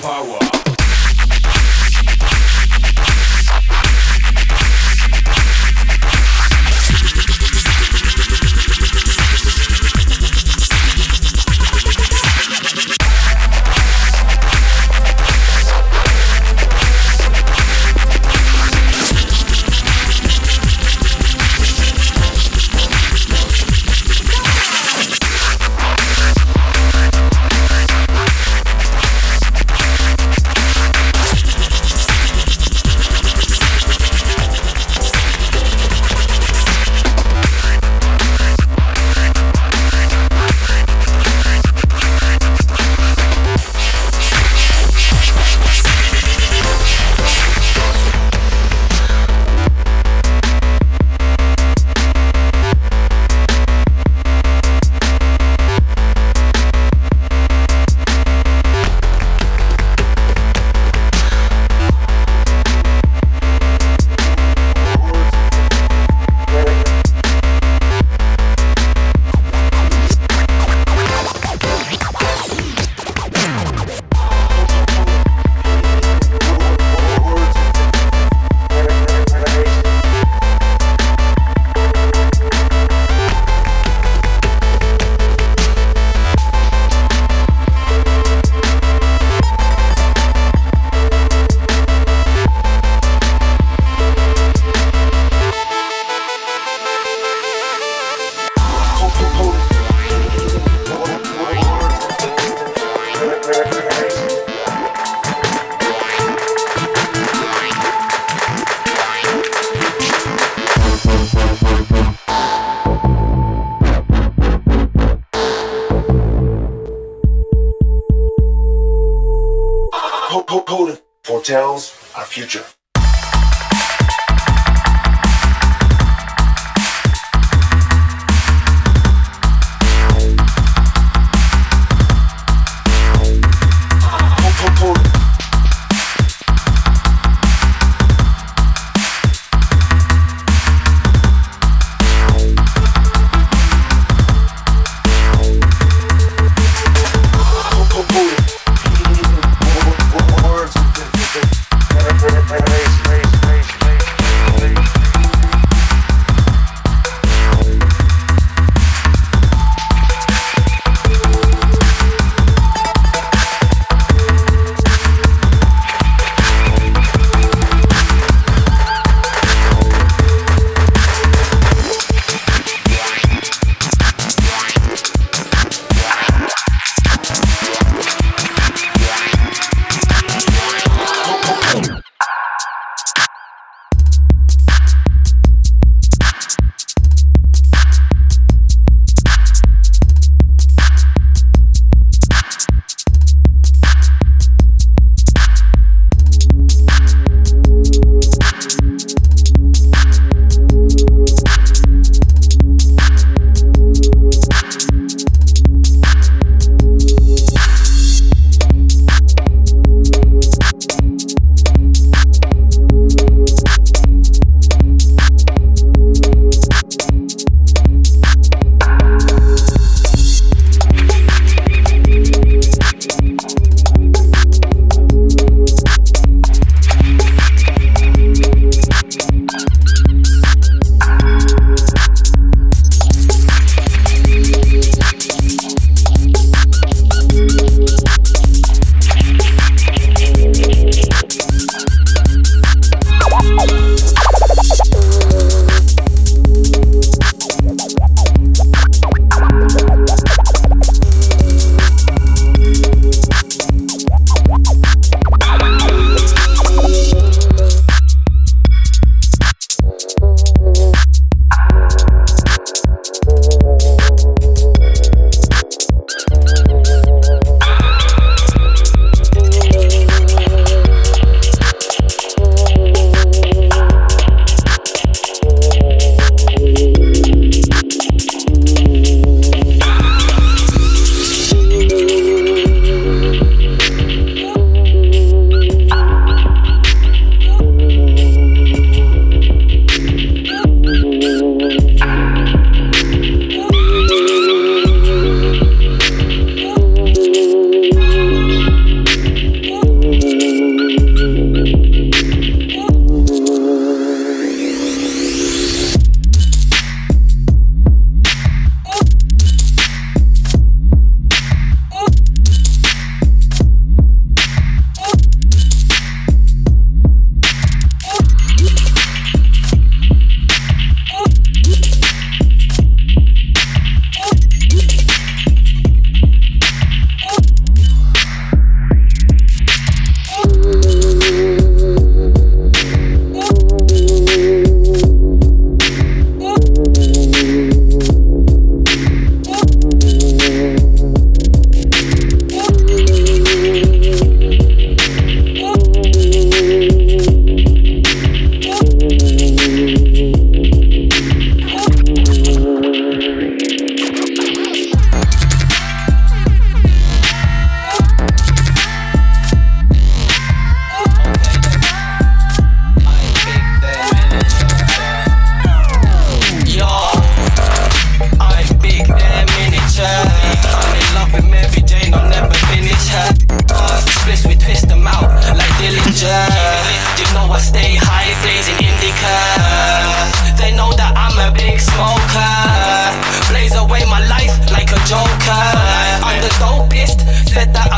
power. know I stay high, blazing indica. They know that I'm a big smoker. Blaze away my life like a joker. I'm the dopest, said that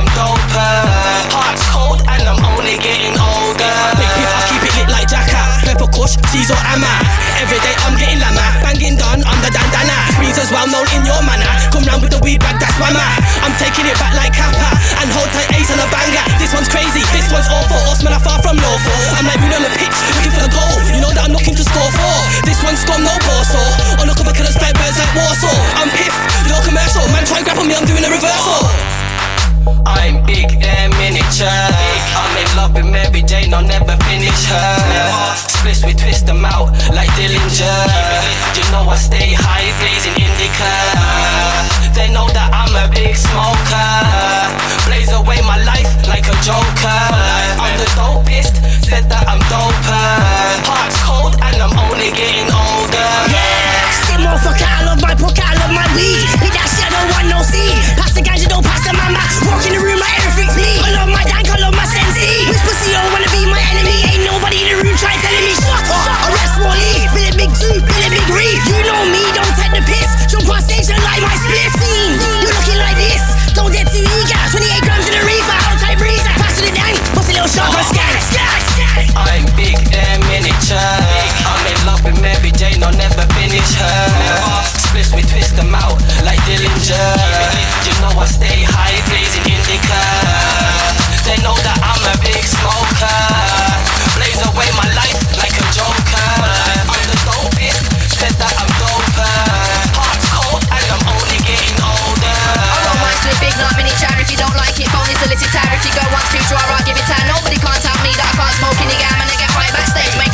Porsche, she's all am I. Every day I'm getting lama, banging done, I'm the dandana. Reasons well known in your manner. Come round with the weed bag, that's my man. I'm taking it back like Kappa and hold tight ace on a banger. This one's crazy, this one's awful. Osman are far from lawful. I'm like Moon on the pitch, looking for the goal. You know that I'm looking to score for. This one's gone no Warsaw. On the cover, killers like birds like Warsaw. I'm piff, you're commercial. Man, try and grapple me, I'm doing a reversal. I'm big and miniature. I'm in love with Mary Jane, I'll never finish her. Splits, we twist them out like Dillinger. You know I stay high, blazing indica. They know that I'm a big smoker. Blaze away my life like a joker. I'm the dopest, said that I'm doper. Heart's cold and I'm only getting older more for collar, my I love my weed. Hit that shit, I don't want no seed. Pasta ganja, don't pass the mama. Walk in the room, my air freaks me. I love my dank, I love my sensei. This pussy don't wanna be my enemy? Ain't nobody in the room trying telling me shut up. Arrest more leave. Bill it big two, bill it big reef. You know me, don't take the piss. Jump on stage and light my split scene. You looking like this? Don't get too eager. 28 grams in the reefer, out type breezer. Pass to the dank, pussy little shot on. I'm big and miniature. I'm love with Mary Jane, I'll never finish her. Splits me, twist them out like Dillinger. You know I stay high, blazing indica. They know that I'm a big smoker. Blaze away my life like a joker. I'm the dopest, said that I'm doper. Heart's cold and I'm only getting older. I don't mind split big, not mini chair. If you don't like it, phone is a little tariff. You go once, too draw, I'll give it time. Nobody can't tell me that I can't smoke in the game and I get right backstage. Make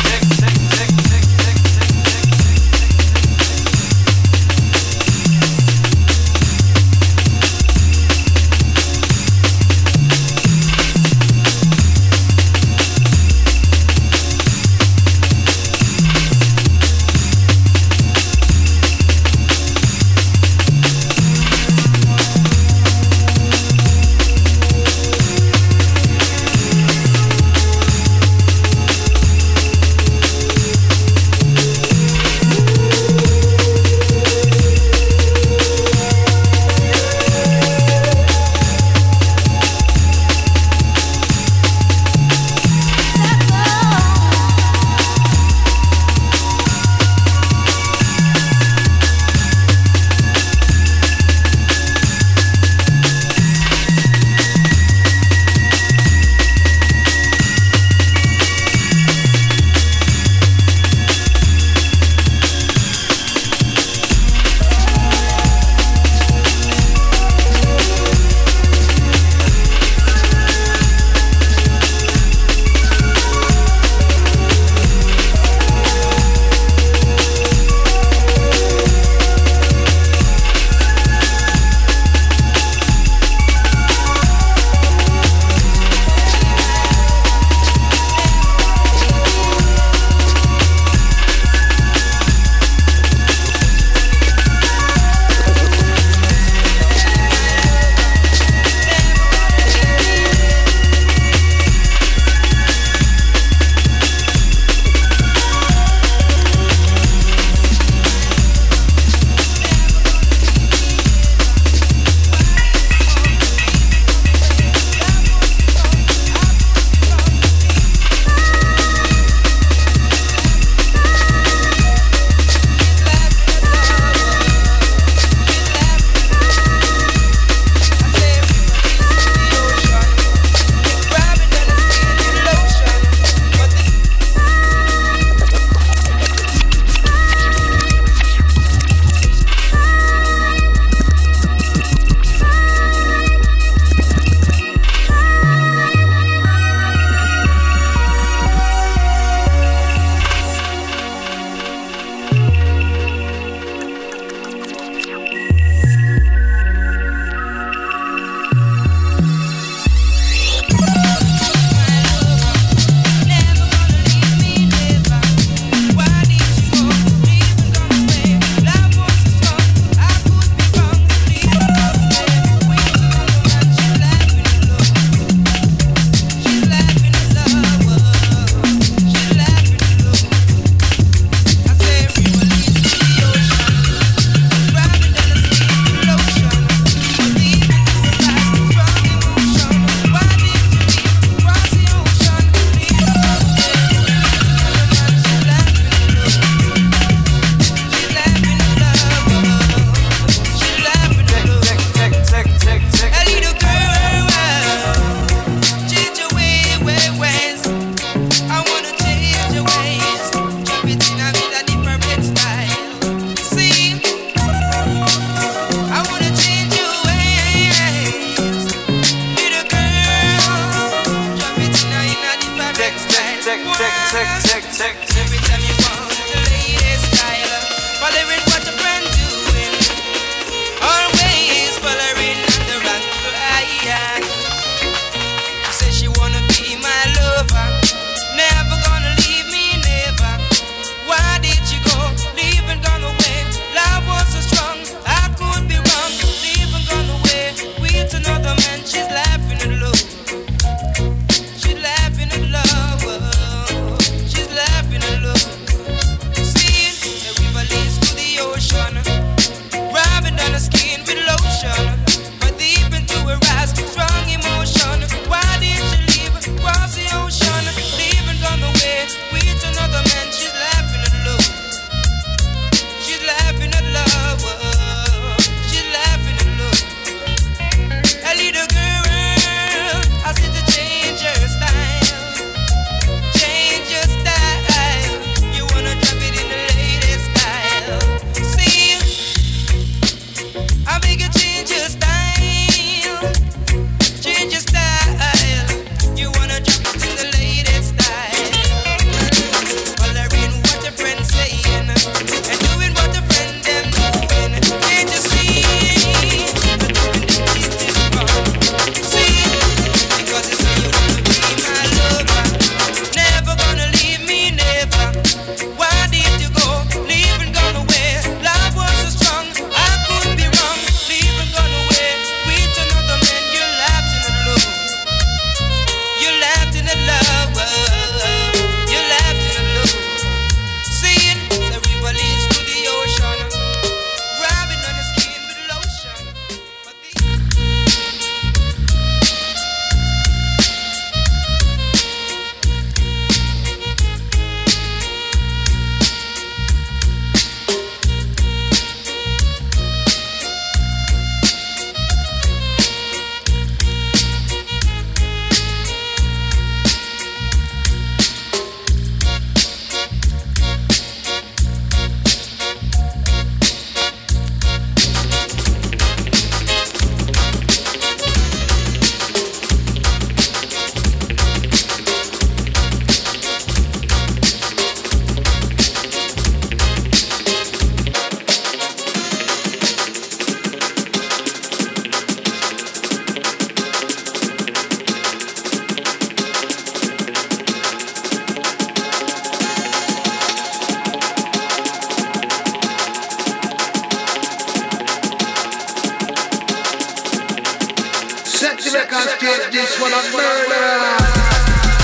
Tick tick seconds this one a murderer.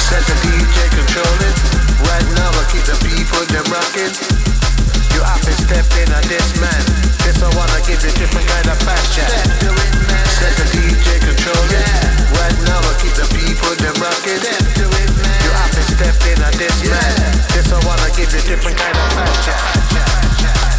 Set the DJ control it. Right now I keep the people them rocking. You have to step in on this man. This I wanna give you different kind of. Set the DJ control it. Right now I keep the people them rocking. You have to step in this man. This I wanna give you different kind of fast